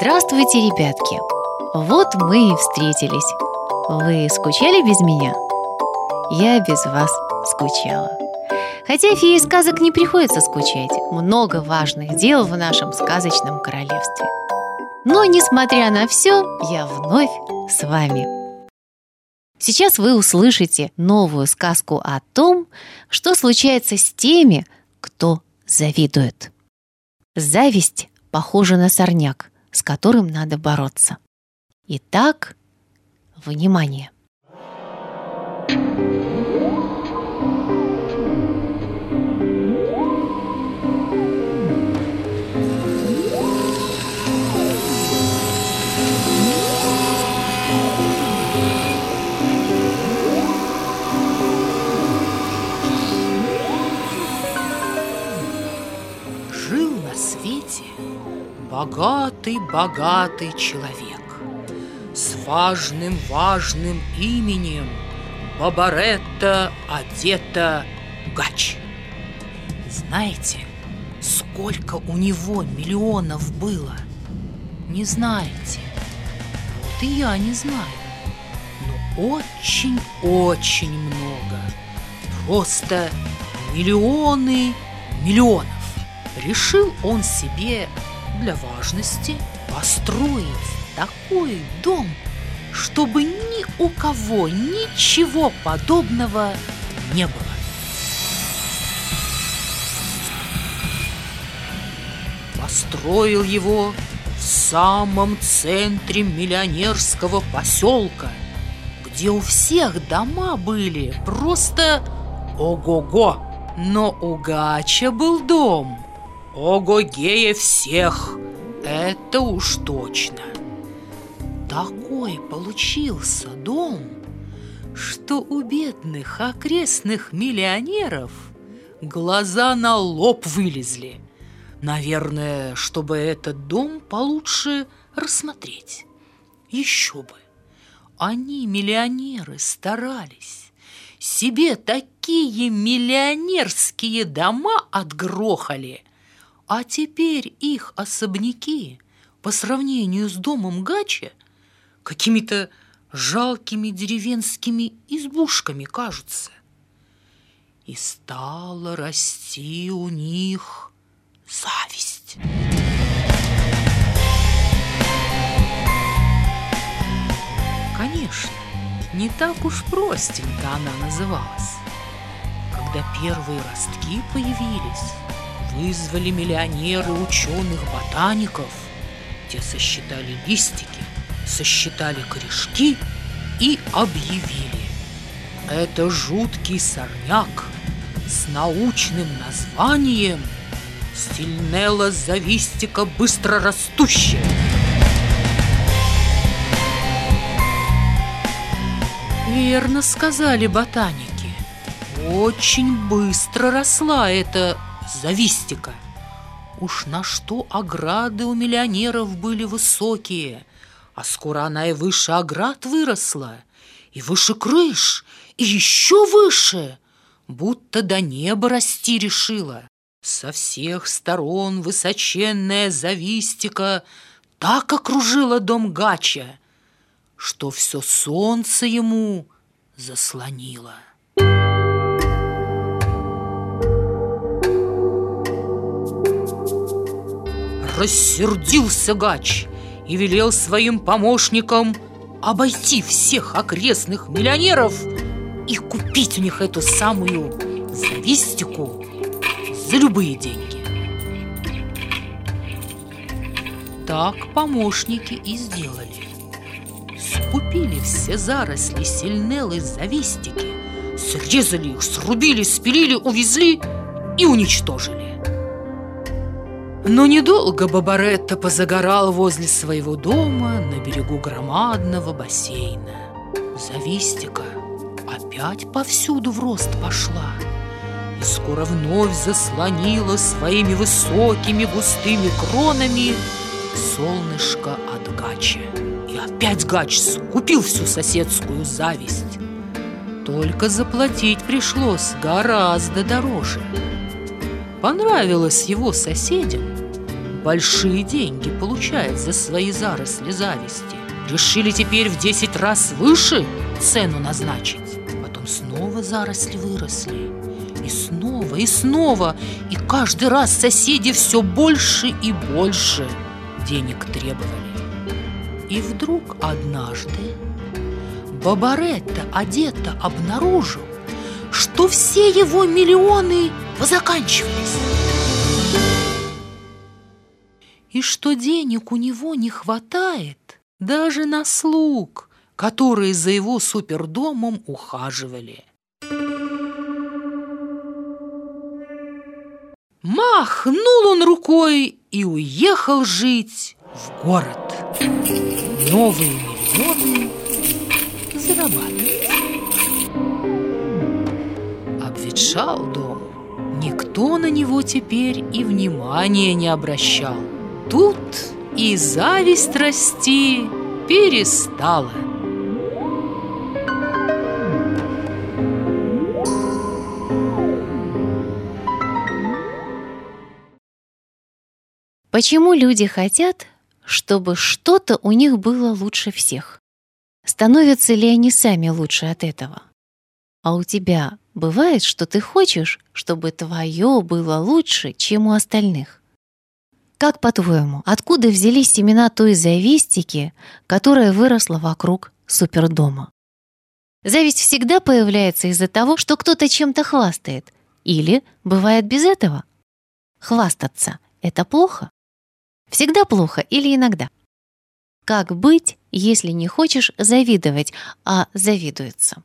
Здравствуйте, ребятки! Вот мы и встретились. Вы скучали без меня? Я без вас скучала. Хотя феи сказок не приходится скучать. Много важных дел в нашем сказочном королевстве. Но, несмотря на все, я вновь с вами. Сейчас вы услышите новую сказку о том, что случается с теми, кто завидует. Зависть похожа на сорняк, с которым надо бороться. Итак, внимание! Жил богатый-богатый человек с важным-важным именем Бабаретта Одета Гач. Знаете, сколько у него миллионов было? Не знаете? Вот и я не знаю. Но очень-очень много. Просто миллионы миллионов. Решил он себе для важности построить такой дом, чтобы ни у кого ничего подобного не было. Построил его в самом центре миллионерского поселка, где у всех дома были просто ого-го. Но у Гача был дом ого-гее всех, это уж точно. Такой получился дом, что у бедных окрестных миллионеров глаза на лоб вылезли. Наверное, чтобы этот дом получше рассмотреть. Еще бы. Они, миллионеры, старались. Себе такие миллионерские дома отгрохали, а теперь их особняки по сравнению с домом Гача какими-то жалкими деревенскими избушками кажутся. И стала расти у них зависть. Конечно, не так уж простенько она называлась. Когда первые ростки появились, вызвали миллионеры ученых-ботаников. Те сосчитали листики, сосчитали корешки и объявили. Это жуткий сорняк с научным названием Стильнелла завистика быстрорастущая. Верно сказали ботаники. Очень быстро росла эта завистика. Уж на что ограды у миллионеров были высокие, а скоро она и выше оград выросла, и выше крыш, и еще выше, будто до неба расти решила. Со всех сторон высоченная завистика так окружила дом Гача, что все солнце ему заслонило. Рассердился Гач и велел своим помощникам обойти всех окрестных миллионеров и купить у них эту самую завистику за любые деньги. Так помощники и сделали. Скупили все заросли сильнелы завистики, срезали их, срубили, спилили, увезли и уничтожили. Но недолго Бабаретта позагорал возле своего дома на берегу громадного бассейна. Завистика опять повсюду в рост пошла и скоро вновь заслонила своими высокими густыми кронами солнышко от Гача. И опять Гач скупил всю соседскую зависть. Только заплатить пришлось гораздо дороже. Понравилось его соседям большие деньги получает за свои заросли зависти. Решили теперь в 10 раз выше цену назначить. Потом снова заросли выросли. И снова, и снова. И каждый раз соседи все больше и больше денег требовали. И вдруг однажды Бабаретта одета обнаружил, что все его миллионы позаканчивались. И что денег у него не хватает даже на слуг, которые за его супердомом ухаживали. Махнул он рукой и уехал жить в город. Новые миллионы зарабатывать. Обветшал дом. Никто на него теперь и внимания не обращал. Тут и зависть расти перестала. Почему люди хотят, чтобы что-то у них было лучше всех? Становятся ли они сами лучше от этого? А у тебя бывает, что ты хочешь, чтобы твое было лучше, чем у остальных? Как по-твоему, откуда взялись семена той завистики, которая выросла вокруг супердома? Зависть всегда появляется из-за того, что кто-то чем-то хвастает. Или бывает без этого. Хвастаться — это плохо? Всегда плохо или иногда? Как быть, если не хочешь завидовать, а завидуется?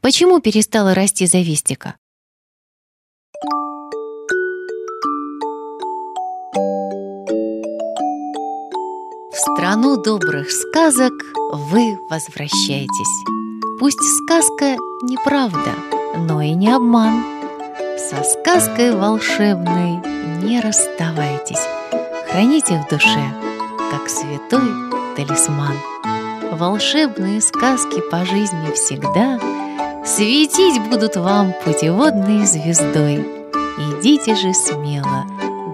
Почему перестала расти завистика? Страну добрых сказок вы возвращаетесь. Пусть сказка неправда, но и не обман. Со сказкой волшебной не расставайтесь. Храните в душе, как святой талисман. Волшебные сказки по жизни всегда Светить будут вам путеводной звездой. Идите же смело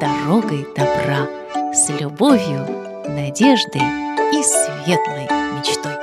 дорогой добра С любовью, надеждой и светлой мечтой.